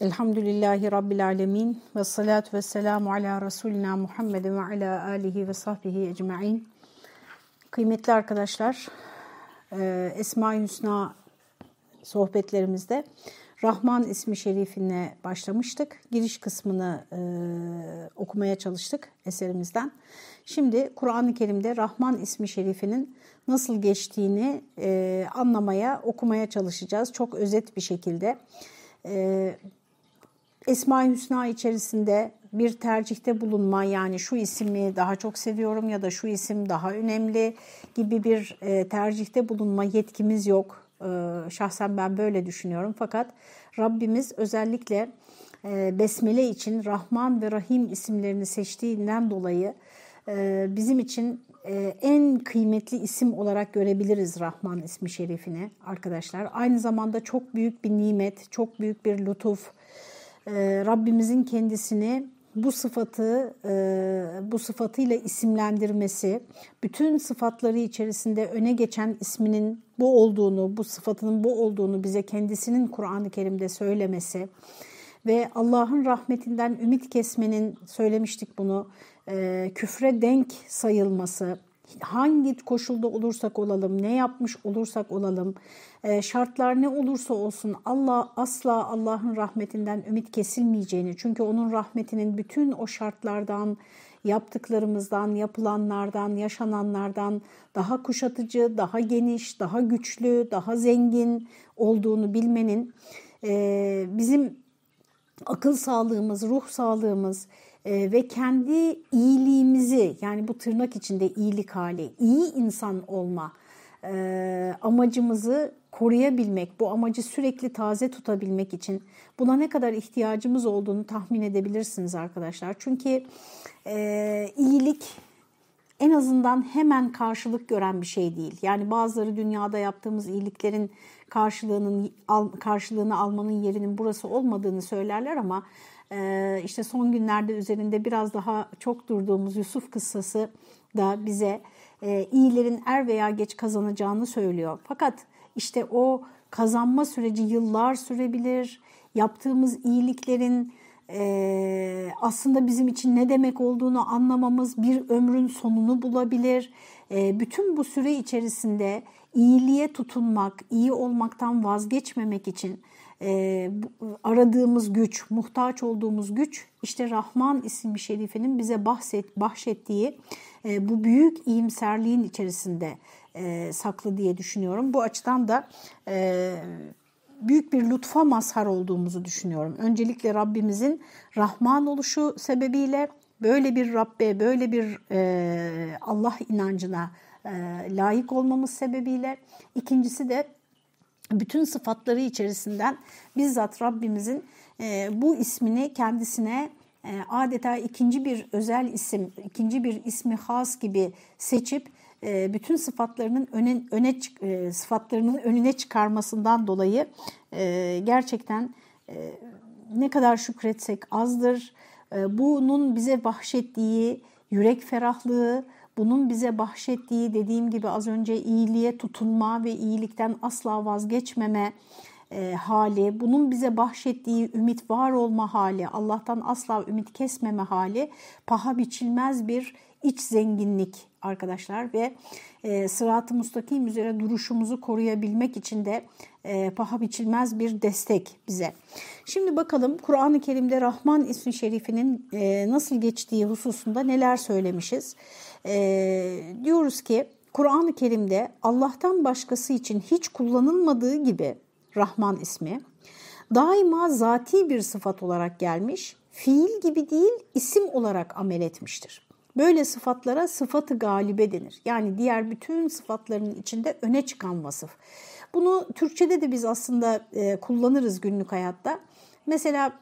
Elhamdülillahi Rabbil Alemin ve salatu ve selamu ala Resulina Muhammed ve ala alihi ve sahbihi ecma'in. Kıymetli arkadaşlar, e, Esma-i Hüsna sohbetlerimizde Rahman ismi şerifine başlamıştık. Giriş kısmını e, okumaya çalıştık eserimizden. Şimdi Kur'an-ı Kerim'de Rahman ismi şerifinin nasıl geçtiğini e, anlamaya, okumaya çalışacağız. Çok özet bir şekilde. E, Esma-i Hüsna içerisinde bir tercihte bulunma yani şu ismi daha çok seviyorum ya da şu isim daha önemli gibi bir e, tercihte bulunma yetkimiz yok. E, şahsen ben böyle düşünüyorum fakat Rabbimiz özellikle e, Besmele için Rahman ve Rahim isimlerini seçtiğinden dolayı bizim için en kıymetli isim olarak görebiliriz Rahman ismi şerifini arkadaşlar. Aynı zamanda çok büyük bir nimet, çok büyük bir lütuf. E, Rabbimizin kendisini bu sıfatı e, bu sıfatıyla isimlendirmesi, bütün sıfatları içerisinde öne geçen isminin bu olduğunu, bu sıfatının bu olduğunu bize kendisinin Kur'an-ı Kerim'de söylemesi ve Allah'ın rahmetinden ümit kesmenin söylemiştik bunu e, küfre denk sayılması, hangi koşulda olursak olalım, ne yapmış olursak olalım, e, şartlar ne olursa olsun Allah asla Allah'ın rahmetinden ümit kesilmeyeceğini, çünkü onun rahmetinin bütün o şartlardan, yaptıklarımızdan, yapılanlardan, yaşananlardan daha kuşatıcı, daha geniş, daha güçlü, daha zengin olduğunu bilmenin e, bizim akıl sağlığımız, ruh sağlığımız, e, ve kendi iyiliğimizi yani bu tırnak içinde iyilik hali, iyi insan olma e, amacımızı koruyabilmek, bu amacı sürekli taze tutabilmek için buna ne kadar ihtiyacımız olduğunu tahmin edebilirsiniz arkadaşlar. Çünkü e, iyilik en azından hemen karşılık gören bir şey değil. Yani bazıları dünyada yaptığımız iyiliklerin karşılığının karşılığını almanın yerinin burası olmadığını söylerler ama işte son günlerde üzerinde biraz daha çok durduğumuz Yusuf kıssası da bize e, iyilerin er veya geç kazanacağını söylüyor. Fakat işte o kazanma süreci yıllar sürebilir. Yaptığımız iyiliklerin e, aslında bizim için ne demek olduğunu anlamamız bir ömrün sonunu bulabilir. E, bütün bu süre içerisinde iyiliğe tutunmak, iyi olmaktan vazgeçmemek için e, aradığımız güç, muhtaç olduğumuz güç işte Rahman isimli şerifinin bize bahset, bahşettiği e, bu büyük iyimserliğin içerisinde e, saklı diye düşünüyorum. Bu açıdan da e, büyük bir lütfa mazhar olduğumuzu düşünüyorum. Öncelikle Rabbimizin Rahman oluşu sebebiyle böyle bir Rabbe, böyle bir e, Allah inancına e, layık olmamız sebebiyle. İkincisi de bütün sıfatları içerisinden bizzat Rabbimizin e, bu ismini kendisine e, adeta ikinci bir özel isim, ikinci bir ismi has gibi seçip e, bütün sıfatlarının öne, öne sıfatlarının önüne çıkarmasından dolayı gerçekten ne kadar şükretsek azdır. E, bunun bize bahşettiği yürek ferahlığı, bunun bize bahşettiği dediğim gibi az önce iyiliğe tutunma ve iyilikten asla vazgeçmeme e, hali, bunun bize bahşettiği ümit var olma hali, Allah'tan asla ümit kesmeme hali paha biçilmez bir iç zenginlik arkadaşlar ve e, sırat-ı mustakim üzere duruşumuzu koruyabilmek için de e, paha biçilmez bir destek bize. Şimdi bakalım Kur'an-ı Kerim'de Rahman ismi şerifinin e, nasıl geçtiği hususunda neler söylemişiz. E, diyoruz ki Kur'an-ı Kerim'de Allah'tan başkası için hiç kullanılmadığı gibi Rahman ismi daima zati bir sıfat olarak gelmiş, fiil gibi değil isim olarak amel etmiştir. Böyle sıfatlara sıfatı galibe denir. Yani diğer bütün sıfatların içinde öne çıkan vasıf. Bunu Türkçe'de de biz aslında e, kullanırız günlük hayatta. Mesela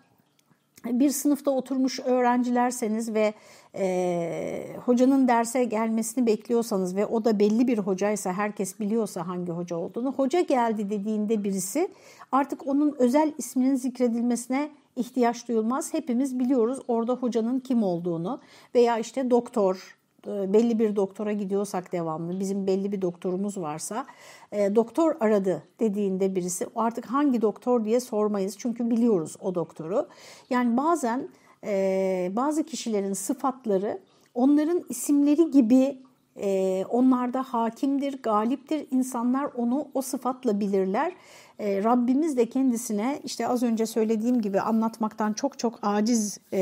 bir sınıfta oturmuş öğrencilerseniz ve e, hocanın derse gelmesini bekliyorsanız ve o da belli bir hocaysa herkes biliyorsa hangi hoca olduğunu hoca geldi dediğinde birisi artık onun özel isminin zikredilmesine ihtiyaç duyulmaz. Hepimiz biliyoruz orada hocanın kim olduğunu veya işte doktor e, belli bir doktora gidiyorsak devamlı, bizim belli bir doktorumuz varsa, e, doktor aradı dediğinde birisi artık hangi doktor diye sormayız çünkü biliyoruz o doktoru. Yani bazen e, bazı kişilerin sıfatları onların isimleri gibi e, onlarda hakimdir, galiptir. İnsanlar onu o sıfatla bilirler. E, Rabbimiz de kendisine işte az önce söylediğim gibi anlatmaktan çok çok aciz e,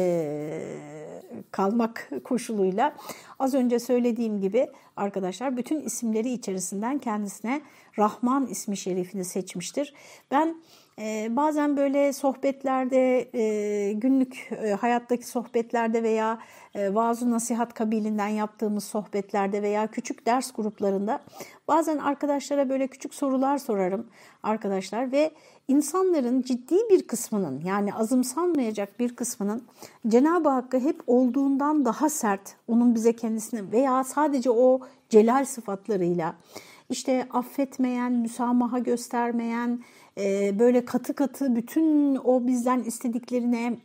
kalmak koşuluyla az önce söylediğim gibi arkadaşlar bütün isimleri içerisinden kendisine Rahman ismi şerifini seçmiştir. Ben e, bazen böyle sohbetlerde, e, günlük e, hayattaki sohbetlerde veya e, vaaz nasihat kabilinden yaptığımız sohbetlerde veya küçük ders gruplarında bazen arkadaşlara böyle küçük sorular sorarım arkadaşlar ve insanların ciddi bir kısmının yani azımsanmayacak bir kısmının Cenab-ı Hakk'ı hep olduğundan daha sert, onun bize kendisine veya sadece o celal sıfatlarıyla işte affetmeyen, müsamaha göstermeyen, e, böyle katı katı bütün o bizden istediklerine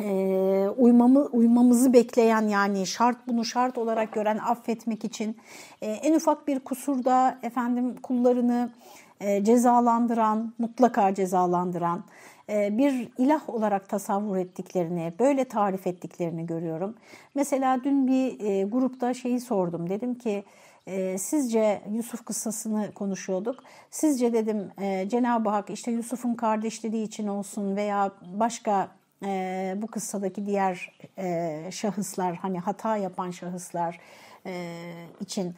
e, uymamı, uymamızı bekleyen yani şart bunu şart olarak gören affetmek için e, en ufak bir kusurda efendim kullarını e, cezalandıran, mutlaka cezalandıran e, bir ilah olarak tasavvur ettiklerini, böyle tarif ettiklerini görüyorum. Mesela dün bir e, grupta şeyi sordum. Dedim ki sizce Yusuf kıssasını konuşuyorduk. Sizce dedim Cenab-ı Hak işte Yusuf'un kardeşleri için olsun veya başka bu kıssadaki diğer şahıslar hani hata yapan şahıslar için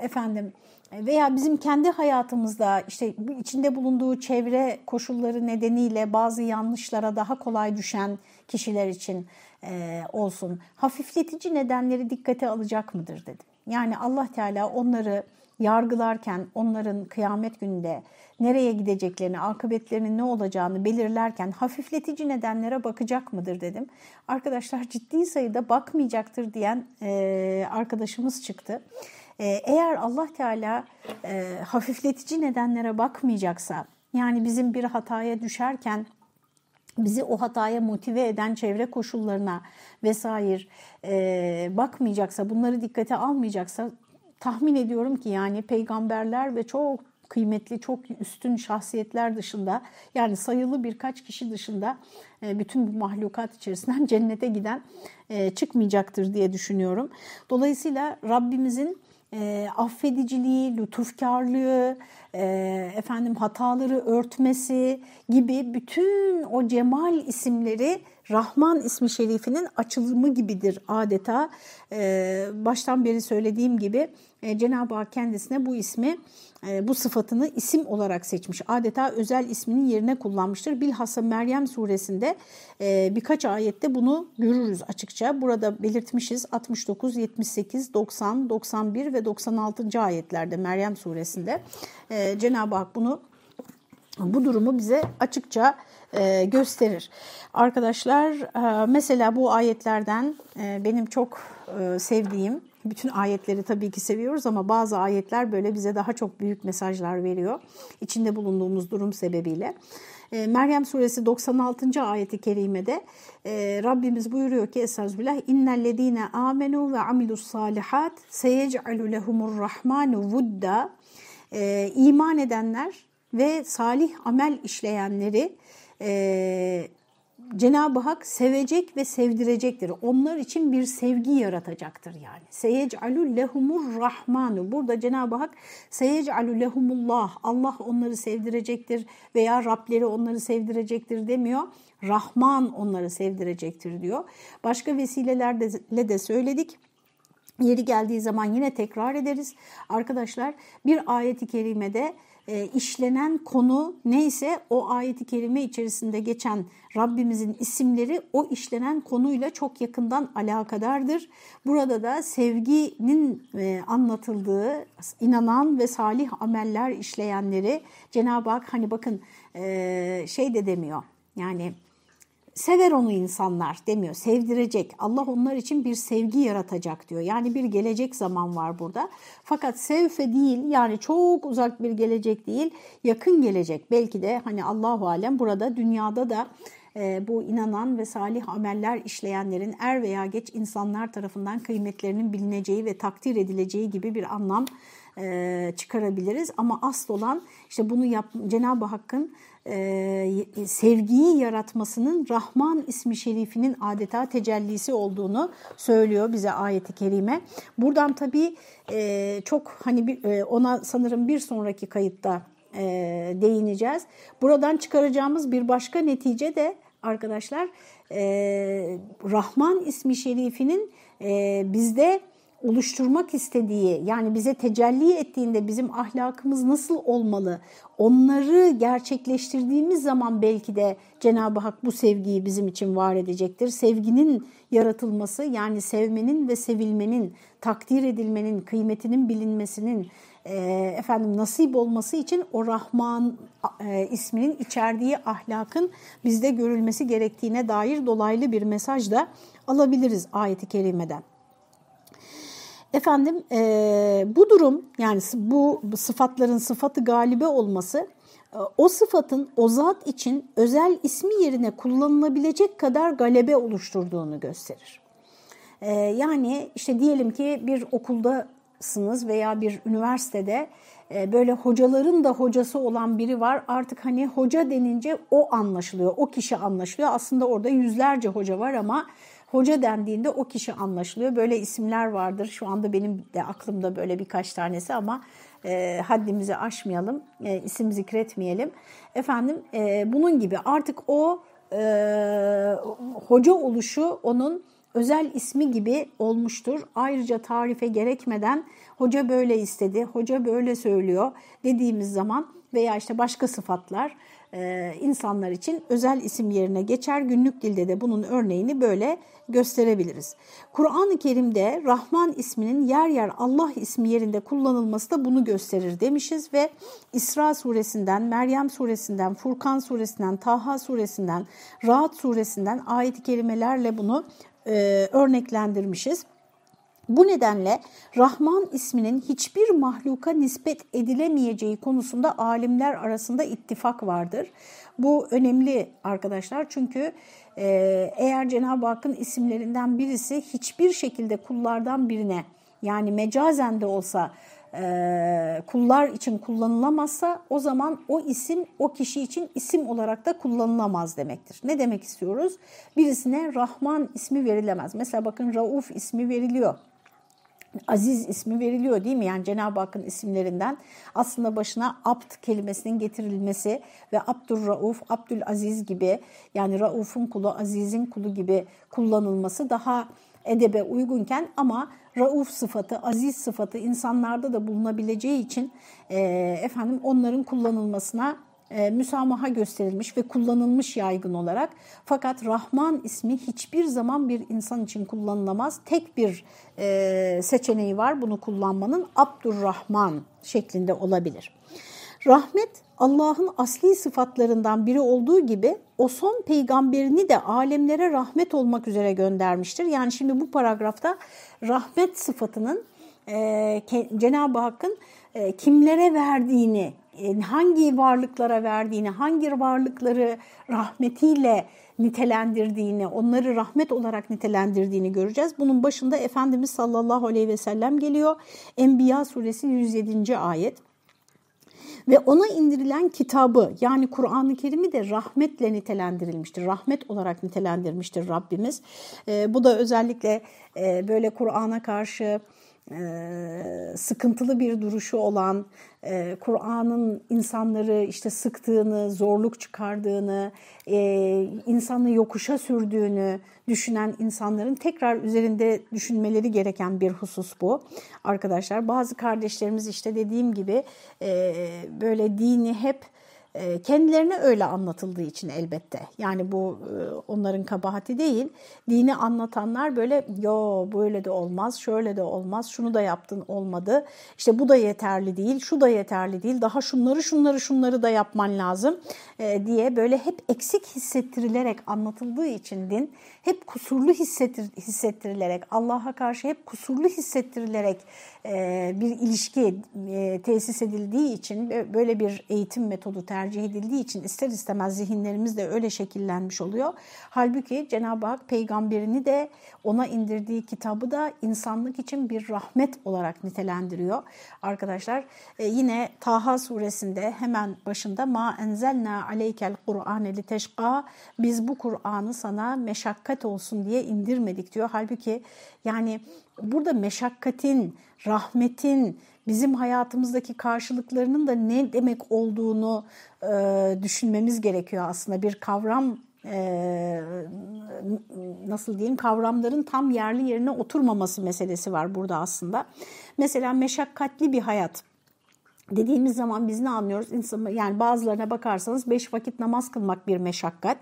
efendim veya bizim kendi hayatımızda işte içinde bulunduğu çevre koşulları nedeniyle bazı yanlışlara daha kolay düşen kişiler için e, olsun hafifletici nedenleri dikkate alacak mıdır dedim. Yani Allah Teala onları yargılarken, onların kıyamet gününde nereye gideceklerini, akıbetlerinin ne olacağını belirlerken hafifletici nedenlere bakacak mıdır dedim. Arkadaşlar ciddi sayıda bakmayacaktır diyen e, arkadaşımız çıktı. E, eğer Allah Teala e, hafifletici nedenlere bakmayacaksa, yani bizim bir hataya düşerken bizi o hataya motive eden çevre koşullarına vesaire e, bakmayacaksa, bunları dikkate almayacaksa tahmin ediyorum ki yani peygamberler ve çok kıymetli, çok üstün şahsiyetler dışında yani sayılı birkaç kişi dışında e, bütün bu mahlukat içerisinden cennete giden e, çıkmayacaktır diye düşünüyorum. Dolayısıyla Rabbimizin e, affediciliği, lütufkarlığı, e, efendim hataları örtmesi gibi bütün o cemal isimleri Rahman ismi şerifinin açılımı gibidir adeta. E, baştan beri söylediğim gibi e, Cenab-ı Hak kendisine bu ismi, bu sıfatını isim olarak seçmiş. Adeta özel isminin yerine kullanmıştır. Bilhassa Meryem suresinde e, birkaç ayette bunu görürüz açıkça. Burada belirtmişiz 69, 78, 90, 91 ve 96. ayetlerde Meryem suresinde Cenab-ı Hak bunu bu durumu bize açıkça gösterir. Arkadaşlar mesela bu ayetlerden benim çok sevdiğim bütün ayetleri tabii ki seviyoruz ama bazı ayetler böyle bize daha çok büyük mesajlar veriyor. İçinde bulunduğumuz durum sebebiyle. Ee, Meryem suresi 96. ayeti kerimede e, Rabbimiz buyuruyor ki Estağfirullah innellezine amenu ve amilus salihat seyec'alu lehumur rahmanu vudda e, iman edenler ve salih amel işleyenleri e, Cenab-ı Hak sevecek ve sevdirecektir. Onlar için bir sevgi yaratacaktır yani. Seyec'alü lehumur rahmanu. Burada Cenab-ı Hak seyec'alü lehumullah. Allah onları sevdirecektir veya Rableri onları sevdirecektir demiyor. Rahman onları sevdirecektir diyor. Başka vesilelerle de söyledik. Yeri geldiği zaman yine tekrar ederiz. Arkadaşlar bir ayeti kerimede e, işlenen konu neyse o ayeti kerime içerisinde geçen Rabbimizin isimleri o işlenen konuyla çok yakından alakadardır. Burada da sevginin e, anlatıldığı inanan ve salih ameller işleyenleri Cenab-ı Hak hani bakın e, şey de demiyor yani sever onu insanlar demiyor. Sevdirecek. Allah onlar için bir sevgi yaratacak diyor. Yani bir gelecek zaman var burada. Fakat sevfe değil yani çok uzak bir gelecek değil. Yakın gelecek. Belki de hani Allahu alem burada dünyada da bu inanan ve salih ameller işleyenlerin er veya geç insanlar tarafından kıymetlerinin bilineceği ve takdir edileceği gibi bir anlam e, çıkarabiliriz. Ama asıl olan işte bunu yap, Cenab-ı Hakk'ın e, sevgiyi yaratmasının Rahman ismi şerifinin adeta tecellisi olduğunu söylüyor bize ayeti kerime. Buradan tabii e, çok hani ona sanırım bir sonraki kayıtta değineceğiz. Buradan çıkaracağımız bir başka netice de arkadaşlar. E, Rahman ismi şerifinin e, bizde oluşturmak istediği yani bize tecelli ettiğinde bizim ahlakımız nasıl olmalı onları gerçekleştirdiğimiz zaman belki de Cenab-ı Hak bu sevgiyi bizim için var edecektir. Sevginin yaratılması yani sevmenin ve sevilmenin, takdir edilmenin, kıymetinin bilinmesinin e, efendim nasip olması için o Rahman e, isminin içerdiği ahlakın bizde görülmesi gerektiğine dair dolaylı bir mesaj da alabiliriz ayeti kerimeden. Efendim e, bu durum yani bu sıfatların sıfatı galibe olması e, o sıfatın o zat için özel ismi yerine kullanılabilecek kadar galebe oluşturduğunu gösterir. E, yani işte diyelim ki bir okuldasınız veya bir üniversitede e, böyle hocaların da hocası olan biri var. Artık hani hoca denince o anlaşılıyor, o kişi anlaşılıyor. Aslında orada yüzlerce hoca var ama Hoca dendiğinde o kişi anlaşılıyor. Böyle isimler vardır. Şu anda benim de aklımda böyle birkaç tanesi ama e, haddimizi aşmayalım, e, isim zikretmeyelim. Efendim e, bunun gibi artık o e, hoca oluşu onun özel ismi gibi olmuştur. Ayrıca tarife gerekmeden hoca böyle istedi, hoca böyle söylüyor dediğimiz zaman veya işte başka sıfatlar e, insanlar için özel isim yerine geçer. Günlük dilde de bunun örneğini böyle gösterebiliriz. Kur'an-ı Kerim'de Rahman isminin yer yer Allah ismi yerinde kullanılması da bunu gösterir demişiz ve İsra suresinden, Meryem suresinden, Furkan suresinden, Taha suresinden, Rahat suresinden ayet-i kerimelerle bunu e, örneklendirmişiz. Bu nedenle Rahman isminin hiçbir mahluka nispet edilemeyeceği konusunda alimler arasında ittifak vardır. Bu önemli arkadaşlar çünkü e, eğer Cenab-ı Hakk'ın isimlerinden birisi hiçbir şekilde kullardan birine yani mecazen de olsa e, kullar için kullanılamazsa o zaman o isim o kişi için isim olarak da kullanılamaz demektir. Ne demek istiyoruz? Birisine Rahman ismi verilemez. Mesela bakın Rauf ismi veriliyor. Aziz ismi veriliyor değil mi? Yani Cenab-ı Hakk'ın isimlerinden aslında başına Abd kelimesinin getirilmesi ve Abdurrauf, Abdülaziz gibi yani Rauf'un kulu, Aziz'in kulu gibi kullanılması daha edebe uygunken ama Rauf sıfatı, aziz sıfatı insanlarda da bulunabileceği için e, efendim onların kullanılmasına e, müsamaha gösterilmiş ve kullanılmış yaygın olarak. Fakat Rahman ismi hiçbir zaman bir insan için kullanılamaz. Tek bir e, seçeneği var bunu kullanmanın Abdurrahman şeklinde olabilir. Rahmet Allah'ın asli sıfatlarından biri olduğu gibi o son peygamberini de alemlere rahmet olmak üzere göndermiştir. Yani şimdi bu paragrafta rahmet sıfatının e, Cenab-ı Hakk'ın e, kimlere verdiğini, hangi varlıklara verdiğini, hangi varlıkları rahmetiyle nitelendirdiğini, onları rahmet olarak nitelendirdiğini göreceğiz. Bunun başında Efendimiz sallallahu aleyhi ve sellem geliyor. Enbiya suresi 107. ayet. Ve ona indirilen kitabı yani Kur'an-ı Kerim'i de rahmetle nitelendirilmiştir. Rahmet olarak nitelendirmiştir Rabbimiz. E, bu da özellikle e, böyle Kur'an'a karşı sıkıntılı bir duruşu olan, Kur'an'ın insanları işte sıktığını, zorluk çıkardığını, e, insanı yokuşa sürdüğünü düşünen insanların tekrar üzerinde düşünmeleri gereken bir husus bu. Arkadaşlar bazı kardeşlerimiz işte dediğim gibi böyle dini hep kendilerine öyle anlatıldığı için elbette. Yani bu e, onların kabahati değil. Dini anlatanlar böyle yo böyle de olmaz, şöyle de olmaz, şunu da yaptın olmadı. İşte bu da yeterli değil, şu da yeterli değil. Daha şunları şunları şunları da yapman lazım e, diye böyle hep eksik hissettirilerek anlatıldığı için din hep kusurlu hissettir, hissettirilerek Allah'a karşı hep kusurlu hissettirilerek bir ilişki tesis edildiği için böyle bir eğitim metodu tercih tercih edildiği için ister istemez zihinlerimiz de öyle şekillenmiş oluyor. Halbuki Cenab-ı Hak peygamberini de ona indirdiği kitabı da insanlık için bir rahmet olarak nitelendiriyor. Arkadaşlar e, yine Taha suresinde hemen başında ma enzelna aleykel Kur'ane li teşqa biz bu Kur'an'ı sana meşakkat olsun diye indirmedik diyor. Halbuki yani burada meşakkatin, rahmetin, bizim hayatımızdaki karşılıklarının da ne demek olduğunu e, düşünmemiz gerekiyor aslında. Bir kavram e, nasıl diyeyim kavramların tam yerli yerine oturmaması meselesi var burada aslında. Mesela meşakkatli bir hayat dediğimiz zaman biz ne anlıyoruz? İnsan, yani bazılarına bakarsanız beş vakit namaz kılmak bir meşakkat.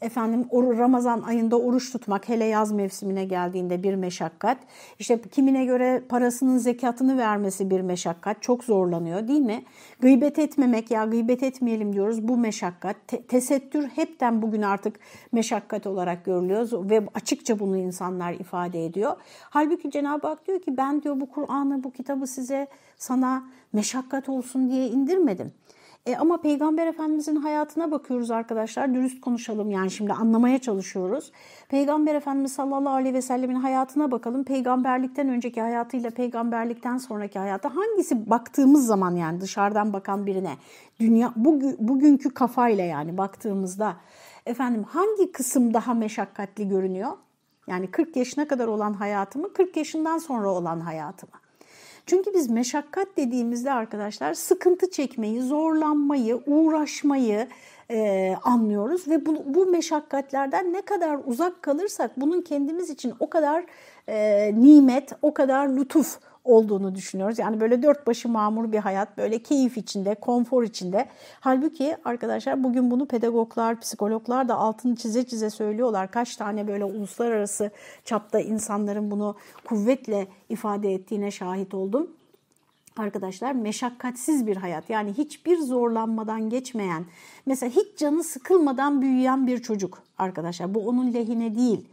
Efendim Ramazan ayında oruç tutmak hele yaz mevsimine geldiğinde bir meşakkat. İşte kimine göre parasının zekatını vermesi bir meşakkat. Çok zorlanıyor değil mi? Gıybet etmemek ya gıybet etmeyelim diyoruz bu meşakkat. Te tesettür hepten bugün artık meşakkat olarak görülüyor ve açıkça bunu insanlar ifade ediyor. Halbuki Cenab-ı Hak diyor ki ben diyor bu Kur'an'ı bu kitabı size sana meşakkat olsun diye indirmedim. E ama Peygamber Efendimizin hayatına bakıyoruz arkadaşlar. Dürüst konuşalım yani şimdi anlamaya çalışıyoruz. Peygamber Efendimiz sallallahu aleyhi ve sellemin hayatına bakalım. Peygamberlikten önceki hayatıyla peygamberlikten sonraki hayatı hangisi baktığımız zaman yani dışarıdan bakan birine dünya bugün, bugünkü kafayla yani baktığımızda efendim hangi kısım daha meşakkatli görünüyor? Yani 40 yaşına kadar olan hayatımı, 40 yaşından sonra olan hayatımı. Çünkü biz meşakkat dediğimizde arkadaşlar sıkıntı çekmeyi, zorlanmayı, uğraşmayı e, anlıyoruz. Ve bu, bu meşakkatlerden ne kadar uzak kalırsak bunun kendimiz için o kadar e, nimet, o kadar lütuf olduğunu düşünüyoruz. Yani böyle dört başı mamur bir hayat, böyle keyif içinde, konfor içinde. Halbuki arkadaşlar bugün bunu pedagoglar, psikologlar da altını çize çize söylüyorlar. Kaç tane böyle uluslararası çapta insanların bunu kuvvetle ifade ettiğine şahit oldum arkadaşlar meşakkatsiz bir hayat yani hiçbir zorlanmadan geçmeyen mesela hiç canı sıkılmadan büyüyen bir çocuk arkadaşlar bu onun lehine değil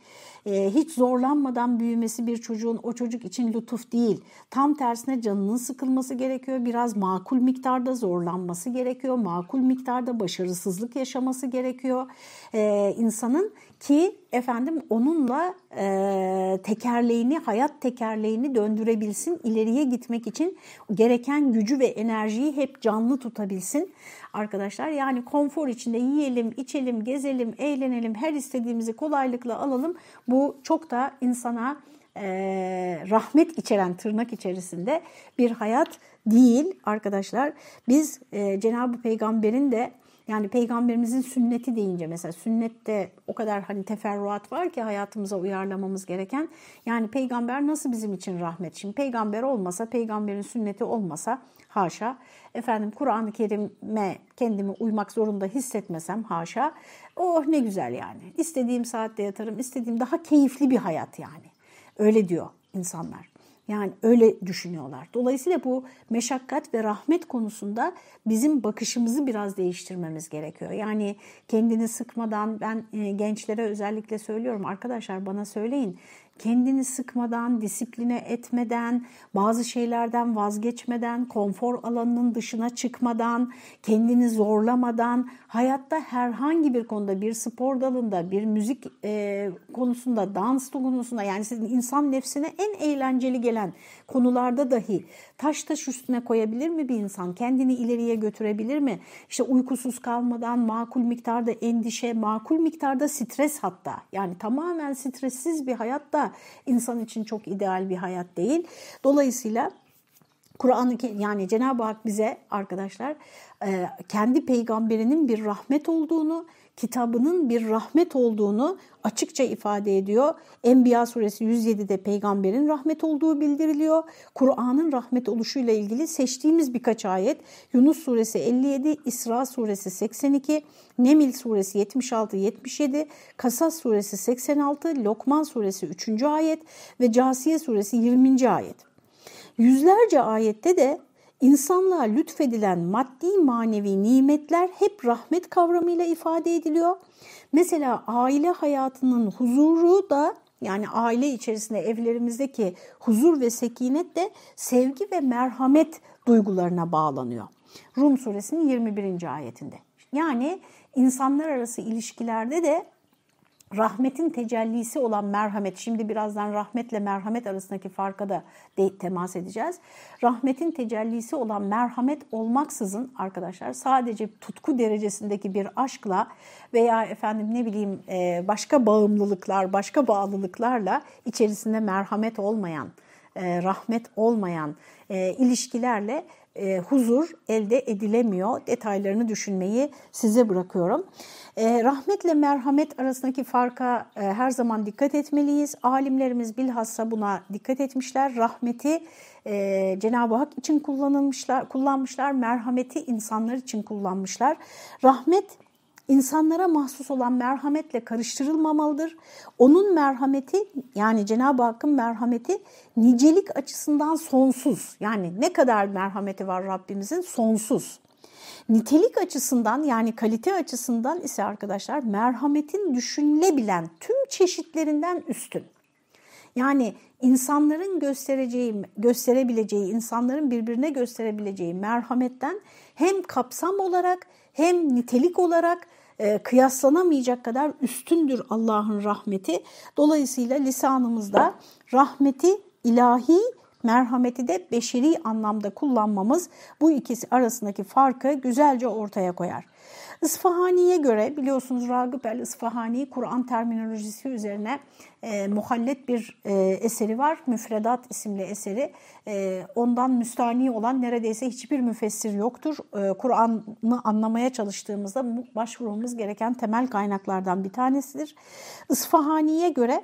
e, hiç zorlanmadan büyümesi bir çocuğun o çocuk için lütuf değil. Tam tersine canının sıkılması gerekiyor. Biraz makul miktarda zorlanması gerekiyor. Makul miktarda başarısızlık yaşaması gerekiyor. E, insanın ki efendim onunla e, tekerleğini, hayat tekerleğini döndürebilsin, ileriye gitmek için gereken gücü ve enerjiyi hep canlı tutabilsin arkadaşlar. Yani konfor içinde yiyelim, içelim, gezelim, eğlenelim, her istediğimizi kolaylıkla alalım. Bu çok da insana e, rahmet içeren tırnak içerisinde bir hayat değil arkadaşlar. Biz e, Cenab-ı Peygamber'in de yani peygamberimizin sünneti deyince mesela sünnette o kadar hani teferruat var ki hayatımıza uyarlamamız gereken. Yani peygamber nasıl bizim için rahmet? Şimdi peygamber olmasa, peygamberin sünneti olmasa haşa. Efendim Kur'an-ı Kerim'e kendimi uymak zorunda hissetmesem haşa. Oh ne güzel yani. İstediğim saatte yatarım, istediğim daha keyifli bir hayat yani. Öyle diyor insanlar. Yani öyle düşünüyorlar. Dolayısıyla bu meşakkat ve rahmet konusunda bizim bakışımızı biraz değiştirmemiz gerekiyor. Yani kendini sıkmadan ben e, gençlere özellikle söylüyorum arkadaşlar bana söyleyin kendini sıkmadan, disipline etmeden, bazı şeylerden vazgeçmeden, konfor alanının dışına çıkmadan, kendini zorlamadan, hayatta herhangi bir konuda, bir spor dalında, bir müzik e, konusunda, dans konusunda yani sizin insan nefsine en eğlenceli gelen konularda dahi taş taş üstüne koyabilir mi bir insan? Kendini ileriye götürebilir mi? İşte uykusuz kalmadan makul miktarda endişe, makul miktarda stres hatta. Yani tamamen stressiz bir hayat insan için çok ideal bir hayat değil. Dolayısıyla Kur'an yani Cenab-ı Hak bize arkadaşlar kendi peygamberinin bir rahmet olduğunu, kitabının bir rahmet olduğunu açıkça ifade ediyor. Enbiya suresi 107'de peygamberin rahmet olduğu bildiriliyor. Kur'an'ın rahmet oluşuyla ilgili seçtiğimiz birkaç ayet Yunus suresi 57, İsra suresi 82, Nemil suresi 76-77, Kasas suresi 86, Lokman suresi 3. ayet ve Casiye suresi 20. ayet. Yüzlerce ayette de insanlığa lütfedilen maddi manevi nimetler hep rahmet kavramıyla ifade ediliyor. Mesela aile hayatının huzuru da yani aile içerisinde evlerimizdeki huzur ve sekinet de sevgi ve merhamet duygularına bağlanıyor. Rum suresinin 21. ayetinde. Yani insanlar arası ilişkilerde de rahmetin tecellisi olan merhamet, şimdi birazdan rahmetle merhamet arasındaki farka da de, temas edeceğiz. Rahmetin tecellisi olan merhamet olmaksızın arkadaşlar sadece tutku derecesindeki bir aşkla veya efendim ne bileyim e, başka bağımlılıklar, başka bağlılıklarla içerisinde merhamet olmayan, e, rahmet olmayan e, huzur elde edilemiyor. Detaylarını düşünmeyi size bırakıyorum. E, rahmetle merhamet arasındaki farka e, her zaman dikkat etmeliyiz. Alimlerimiz bilhassa buna dikkat etmişler. Rahmeti e, Cenab-ı Hak için kullanılmışlar, kullanmışlar. Merhameti insanlar için kullanmışlar. Rahmet insanlara mahsus olan merhametle karıştırılmamalıdır. Onun merhameti yani Cenab-ı Hakk'ın merhameti nicelik açısından sonsuz. Yani ne kadar merhameti var Rabbimizin? Sonsuz. Nitelik açısından yani kalite açısından ise arkadaşlar merhametin düşünülebilen tüm çeşitlerinden üstün. Yani insanların göstereceği, gösterebileceği, insanların birbirine gösterebileceği merhametten hem kapsam olarak hem nitelik olarak e, kıyaslanamayacak kadar üstündür Allah'ın rahmeti. Dolayısıyla lisanımızda rahmeti ilahi merhameti de beşeri anlamda kullanmamız bu ikisi arasındaki farkı güzelce ortaya koyar. İsfahani'ye göre biliyorsunuz Ragıp el İsfahani Kur'an terminolojisi üzerine e, muhallet bir e, eseri var. Müfredat isimli eseri. E, ondan müstani olan neredeyse hiçbir müfessir yoktur. E, Kur'an'ı anlamaya çalıştığımızda başvurmamız gereken temel kaynaklardan bir tanesidir. İsfahani'ye göre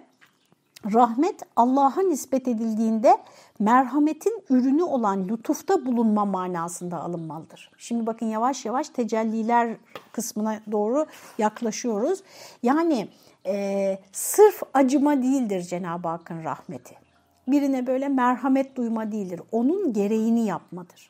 rahmet Allah'a nispet edildiğinde merhametin ürünü olan lütufta bulunma manasında alınmalıdır. Şimdi bakın yavaş yavaş tecelliler kısmına doğru yaklaşıyoruz. Yani e, sırf acıma değildir Cenab-ı Hakk'ın rahmeti. Birine böyle merhamet duyma değildir. Onun gereğini yapmadır.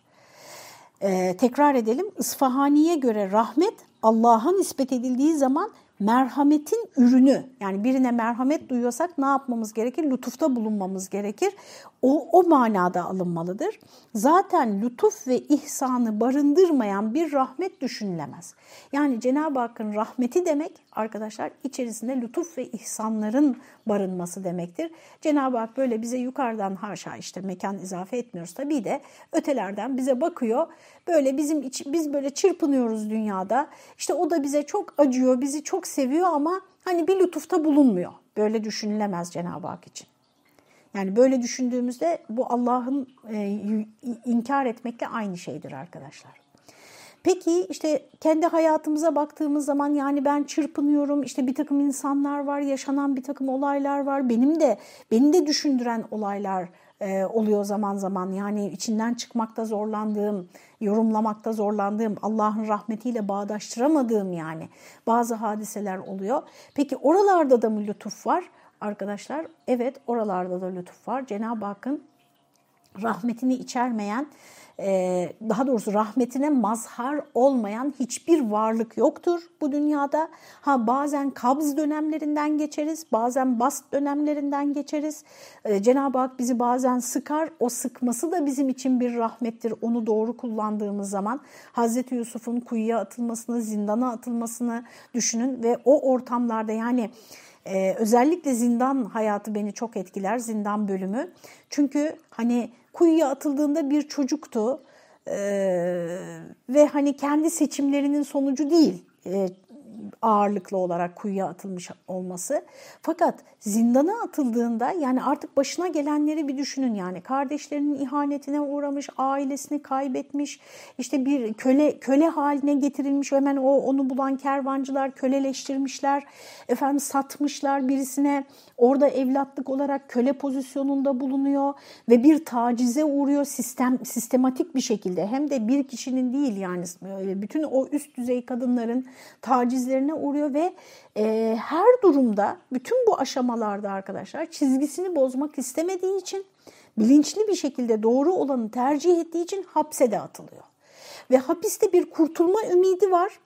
E, tekrar edelim. İsfahani'ye göre rahmet Allah'a nispet edildiği zaman merhametin ürünü yani birine merhamet duyuyorsak ne yapmamız gerekir? Lütufta bulunmamız gerekir. O, o manada alınmalıdır. Zaten lütuf ve ihsanı barındırmayan bir rahmet düşünülemez. Yani Cenab-ı Hakk'ın rahmeti demek arkadaşlar içerisinde lütuf ve ihsanların barınması demektir. Cenab-ı Hak böyle bize yukarıdan haşa işte mekan izafe etmiyoruz tabii de ötelerden bize bakıyor. Böyle bizim iç, biz böyle çırpınıyoruz dünyada. İşte o da bize çok acıyor, bizi çok seviyor ama hani bir lütufta bulunmuyor. Böyle düşünülemez Cenab-ı Hak için. Yani böyle düşündüğümüzde bu Allah'ın e, inkar etmekle aynı şeydir arkadaşlar. Peki işte kendi hayatımıza baktığımız zaman yani ben çırpınıyorum işte bir takım insanlar var yaşanan bir takım olaylar var benim de beni de düşündüren olaylar e, oluyor zaman zaman yani içinden çıkmakta zorlandığım yorumlamakta zorlandığım Allah'ın rahmetiyle bağdaştıramadığım yani bazı hadiseler oluyor. Peki oralarda da mı lütuf var? Arkadaşlar evet oralarda da lütuf var. Cenab-ı Hakk'ın rahmetini içermeyen daha doğrusu rahmetine mazhar olmayan hiçbir varlık yoktur bu dünyada. Ha bazen kabz dönemlerinden geçeriz, bazen bast dönemlerinden geçeriz. Ee, Cenab-ı Hak bizi bazen sıkar, o sıkması da bizim için bir rahmettir onu doğru kullandığımız zaman. Hazreti Yusuf'un kuyuya atılmasını, zindana atılmasını düşünün ve o ortamlarda yani... Ee, özellikle zindan hayatı beni çok etkiler, zindan bölümü. Çünkü hani kuyuya atıldığında bir çocuktu ee, ve hani kendi seçimlerinin sonucu değil. Ee, ağırlıklı olarak kuyuya atılmış olması. Fakat zindana atıldığında yani artık başına gelenleri bir düşünün yani kardeşlerinin ihanetine uğramış, ailesini kaybetmiş, işte bir köle köle haline getirilmiş hemen o onu bulan kervancılar köleleştirmişler, efendim satmışlar birisine orada evlatlık olarak köle pozisyonunda bulunuyor ve bir tacize uğruyor sistem sistematik bir şekilde hem de bir kişinin değil yani bütün o üst düzey kadınların tacizlerine uğruyor ve e, her durumda bütün bu aşamalarda arkadaşlar çizgisini bozmak istemediği için bilinçli bir şekilde doğru olanı tercih ettiği için hapse de atılıyor. Ve hapiste bir kurtulma ümidi var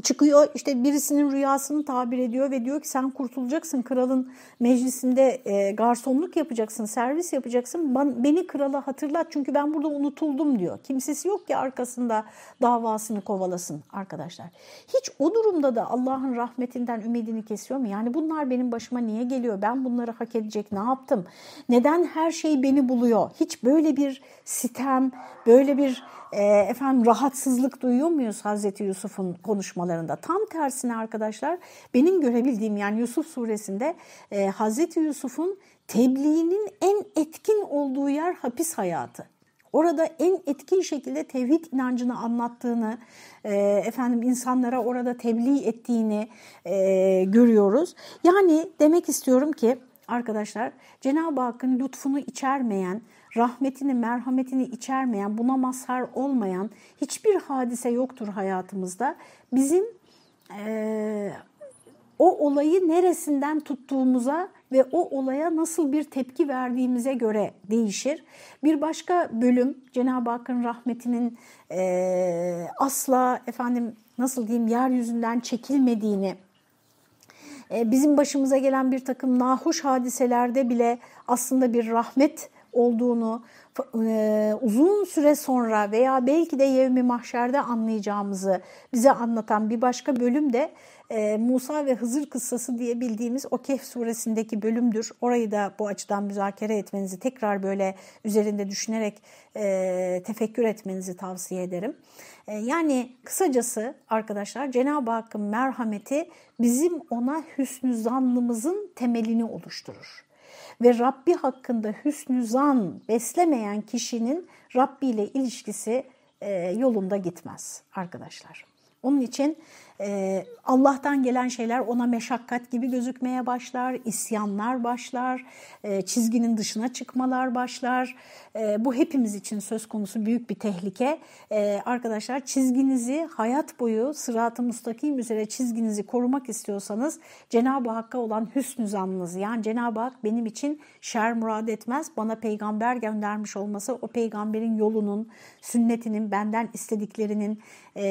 çıkıyor işte birisinin rüyasını tabir ediyor ve diyor ki sen kurtulacaksın kralın meclisinde e, garsonluk yapacaksın servis yapacaksın. Ben, beni krala hatırlat çünkü ben burada unutuldum diyor. Kimsesi yok ki arkasında davasını kovalasın arkadaşlar. Hiç o durumda da Allah'ın rahmetinden ümidini kesiyor mu? Yani bunlar benim başıma niye geliyor? Ben bunları hak edecek ne yaptım? Neden her şey beni buluyor? Hiç böyle bir sitem böyle bir e, efendim rahatsızlık duyuyor muyuz Hazreti Yusuf'un konuşmalarında? Tam tersine arkadaşlar benim görebildiğim yani Yusuf suresinde e, Hazreti Yusuf'un tebliğinin en etkin olduğu yer hapis hayatı. Orada en etkin şekilde tevhid inancını anlattığını, e, efendim insanlara orada tebliğ ettiğini e, görüyoruz. Yani demek istiyorum ki arkadaşlar Cenab-ı Hakk'ın lütfunu içermeyen, rahmetini, merhametini içermeyen, buna mazhar olmayan hiçbir hadise yoktur hayatımızda. Bizim e, o olayı neresinden tuttuğumuza ve o olaya nasıl bir tepki verdiğimize göre değişir. Bir başka bölüm Cenab-ı Hakk'ın rahmetinin e, asla efendim nasıl diyeyim yeryüzünden çekilmediğini bizim başımıza gelen bir takım nahuş hadiselerde bile aslında bir rahmet olduğunu e, uzun süre sonra veya belki de yevmi mahşerde anlayacağımızı bize anlatan bir başka bölüm de e, Musa ve Hızır kıssası diye bildiğimiz o Kehf suresindeki bölümdür. Orayı da bu açıdan müzakere etmenizi tekrar böyle üzerinde düşünerek e, tefekkür etmenizi tavsiye ederim. Yani kısacası arkadaşlar Cenab-ı Hakk'ın merhameti bizim ona hüsnü zannımızın temelini oluşturur ve Rabbi hakkında hüsnü zan beslemeyen kişinin Rabbi ile ilişkisi e, yolunda gitmez arkadaşlar. Onun için e, Allah'tan gelen şeyler ona meşakkat gibi gözükmeye başlar, isyanlar başlar, e, çizginin dışına çıkmalar başlar. E, bu hepimiz için söz konusu büyük bir tehlike. E, arkadaşlar çizginizi hayat boyu sırat-ı müstakim üzere çizginizi korumak istiyorsanız Cenab-ı Hakk'a olan hüsnü zannınızı yani Cenab-ı Hak benim için şer murad etmez. Bana peygamber göndermiş olması o peygamberin yolunun, sünnetinin, benden istediklerinin e,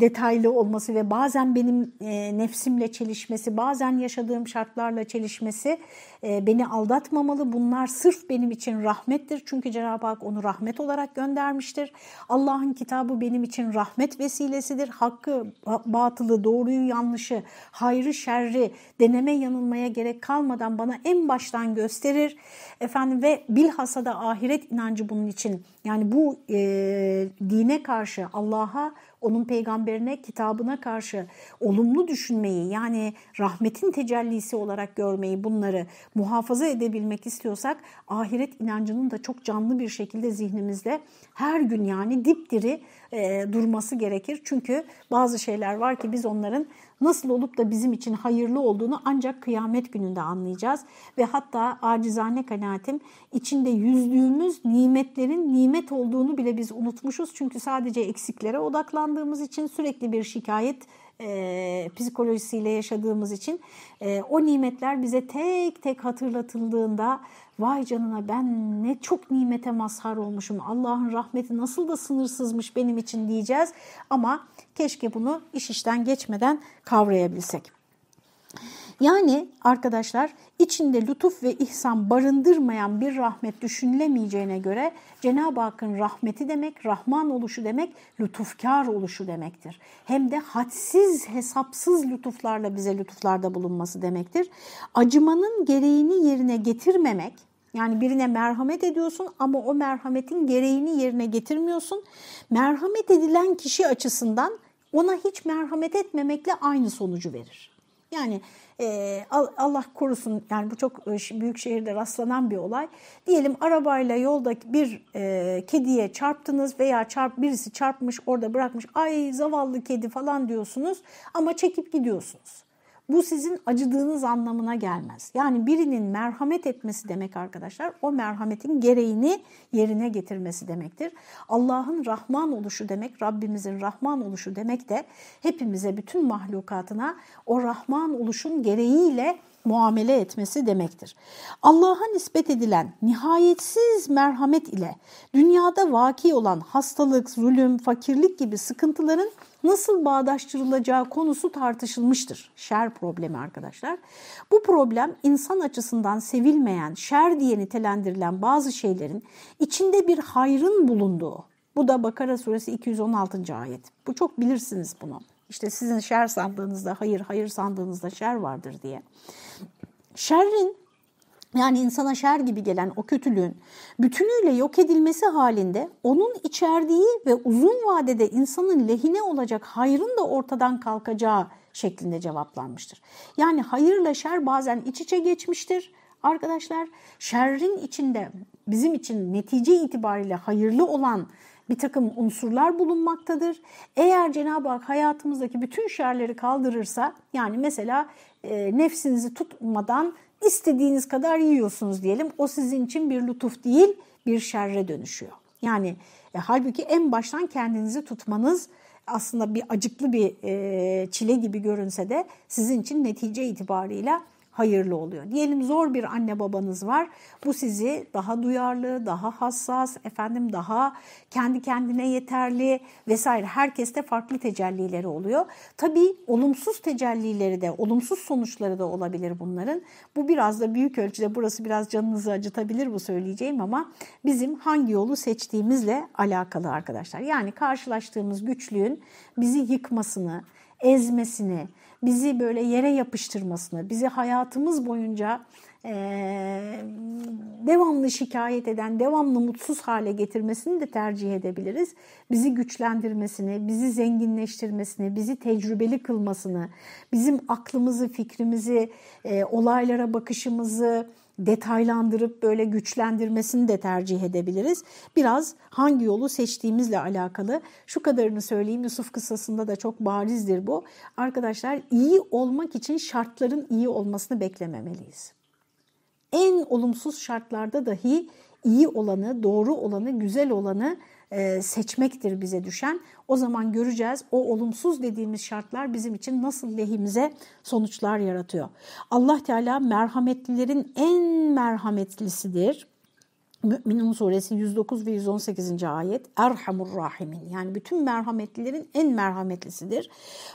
detaylı olması ve bazen benim e, nefsimle çelişmesi, bazen yaşadığım şartlarla çelişmesi e, beni aldatmamalı. Bunlar sırf benim için rahmettir. Çünkü Cenab-ı Hak onu rahmet olarak göndermiştir. Allah'ın kitabı benim için rahmet vesilesidir. Hakkı, batılı, doğruyu, yanlışı, hayrı, şerri deneme yanılmaya gerek kalmadan bana en baştan gösterir. Efendim ve bilhassa da ahiret inancı bunun için yani bu e, dine karşı Allah'a onun peygamberine, kitabına karşı olumlu düşünmeyi yani rahmetin tecellisi olarak görmeyi bunları muhafaza edebilmek istiyorsak ahiret inancının da çok canlı bir şekilde zihnimizde her gün yani dipdiri e, durması gerekir. Çünkü bazı şeyler var ki biz onların nasıl olup da bizim için hayırlı olduğunu ancak kıyamet gününde anlayacağız. Ve hatta acizane kanaatim içinde yüzdüğümüz nimetlerin nimet olduğunu bile biz unutmuşuz. Çünkü sadece eksiklere odaklandığımız için sürekli bir şikayet e, psikolojisiyle yaşadığımız için e, o nimetler bize tek tek hatırlatıldığında vay canına ben ne çok nimete mazhar olmuşum Allah'ın rahmeti nasıl da sınırsızmış benim için diyeceğiz ama keşke bunu iş işten geçmeden kavrayabilsek. Yani arkadaşlar içinde lütuf ve ihsan barındırmayan bir rahmet düşünülemeyeceğine göre Cenab-ı Hakk'ın rahmeti demek, Rahman oluşu demek, lütufkar oluşu demektir. Hem de hadsiz, hesapsız lütuflarla bize lütuflarda bulunması demektir. Acımanın gereğini yerine getirmemek, yani birine merhamet ediyorsun ama o merhametin gereğini yerine getirmiyorsun. Merhamet edilen kişi açısından ona hiç merhamet etmemekle aynı sonucu verir. Yani e, Allah korusun yani bu çok e, büyük şehirde rastlanan bir olay. Diyelim arabayla yolda bir e, kediye çarptınız veya çarp birisi çarpmış orada bırakmış ay zavallı kedi falan diyorsunuz ama çekip gidiyorsunuz. Bu sizin acıdığınız anlamına gelmez. Yani birinin merhamet etmesi demek arkadaşlar o merhametin gereğini yerine getirmesi demektir. Allah'ın Rahman oluşu demek, Rabbimizin Rahman oluşu demek de hepimize, bütün mahlukatına o Rahman oluşun gereğiyle muamele etmesi demektir. Allah'a nispet edilen nihayetsiz merhamet ile dünyada vaki olan hastalık, zulüm, fakirlik gibi sıkıntıların nasıl bağdaştırılacağı konusu tartışılmıştır. Şer problemi arkadaşlar. Bu problem insan açısından sevilmeyen, şer diye nitelendirilen bazı şeylerin içinde bir hayrın bulunduğu. Bu da Bakara suresi 216. ayet. Bu çok bilirsiniz bunu. İşte sizin şer sandığınızda hayır, hayır sandığınızda şer vardır diye. Şerrin yani insana şer gibi gelen o kötülüğün bütünüyle yok edilmesi halinde onun içerdiği ve uzun vadede insanın lehine olacak hayrın da ortadan kalkacağı şeklinde cevaplanmıştır. Yani hayırla şer bazen iç içe geçmiştir. Arkadaşlar şerrin içinde bizim için netice itibariyle hayırlı olan bir takım unsurlar bulunmaktadır. Eğer Cenab-ı Hak hayatımızdaki bütün şerleri kaldırırsa yani mesela e, nefsinizi tutmadan istediğiniz kadar yiyorsunuz diyelim. O sizin için bir lütuf değil bir şerre dönüşüyor. Yani e, halbuki en baştan kendinizi tutmanız aslında bir acıklı bir e, çile gibi görünse de sizin için netice itibarıyla hayırlı oluyor. Diyelim zor bir anne babanız var. Bu sizi daha duyarlı, daha hassas, efendim daha kendi kendine yeterli vesaire. Herkeste farklı tecellileri oluyor. Tabii olumsuz tecellileri de, olumsuz sonuçları da olabilir bunların. Bu biraz da büyük ölçüde burası biraz canınızı acıtabilir bu söyleyeceğim ama bizim hangi yolu seçtiğimizle alakalı arkadaşlar. Yani karşılaştığımız güçlüğün bizi yıkmasını, ezmesini, bizi böyle yere yapıştırmasını, bizi hayatımız boyunca e, devamlı şikayet eden, devamlı mutsuz hale getirmesini de tercih edebiliriz. Bizi güçlendirmesini, bizi zenginleştirmesini, bizi tecrübeli kılmasını, bizim aklımızı, fikrimizi, e, olaylara bakışımızı, detaylandırıp böyle güçlendirmesini de tercih edebiliriz. Biraz hangi yolu seçtiğimizle alakalı. Şu kadarını söyleyeyim Yusuf kıssasında da çok barizdir bu. Arkadaşlar iyi olmak için şartların iyi olmasını beklememeliyiz. En olumsuz şartlarda dahi iyi olanı, doğru olanı, güzel olanı e, seçmektir bize düşen. O zaman göreceğiz o olumsuz dediğimiz şartlar bizim için nasıl lehimize sonuçlar yaratıyor. Allah Teala merhametlilerin en merhametlisidir. Mü'minun suresi 109 ve 118. ayet Erhamur Rahimin yani bütün merhametlilerin en merhametlisidir.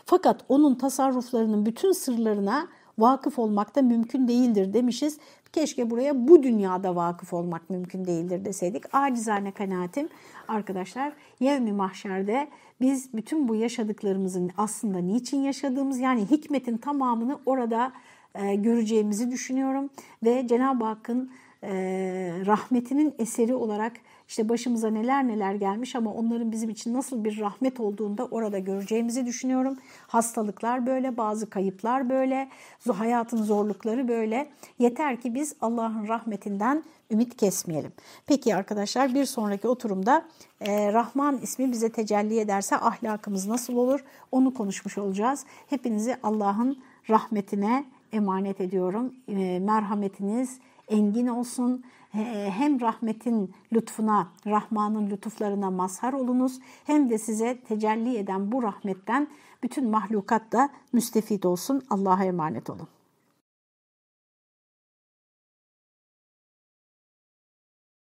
Fakat onun tasarruflarının bütün sırlarına vakıf olmak da mümkün değildir demişiz. Keşke buraya bu dünyada vakıf olmak mümkün değildir deseydik. Acizane kanaatim arkadaşlar yevmi mahşerde biz bütün bu yaşadıklarımızın aslında niçin yaşadığımız yani hikmetin tamamını orada e, göreceğimizi düşünüyorum. Ve Cenab-ı Hakk'ın e, rahmetinin eseri olarak işte başımıza neler neler gelmiş ama onların bizim için nasıl bir rahmet olduğunu da orada göreceğimizi düşünüyorum. Hastalıklar böyle, bazı kayıplar böyle, hayatın zorlukları böyle. Yeter ki biz Allah'ın rahmetinden ümit kesmeyelim. Peki arkadaşlar bir sonraki oturumda e, Rahman ismi bize tecelli ederse ahlakımız nasıl olur onu konuşmuş olacağız. Hepinizi Allah'ın rahmetine emanet ediyorum. E, merhametiniz engin olsun hem rahmetin lütfuna, Rahman'ın lütuflarına mazhar olunuz hem de size tecelli eden bu rahmetten bütün mahlukat da müstefit olsun. Allah'a emanet olun.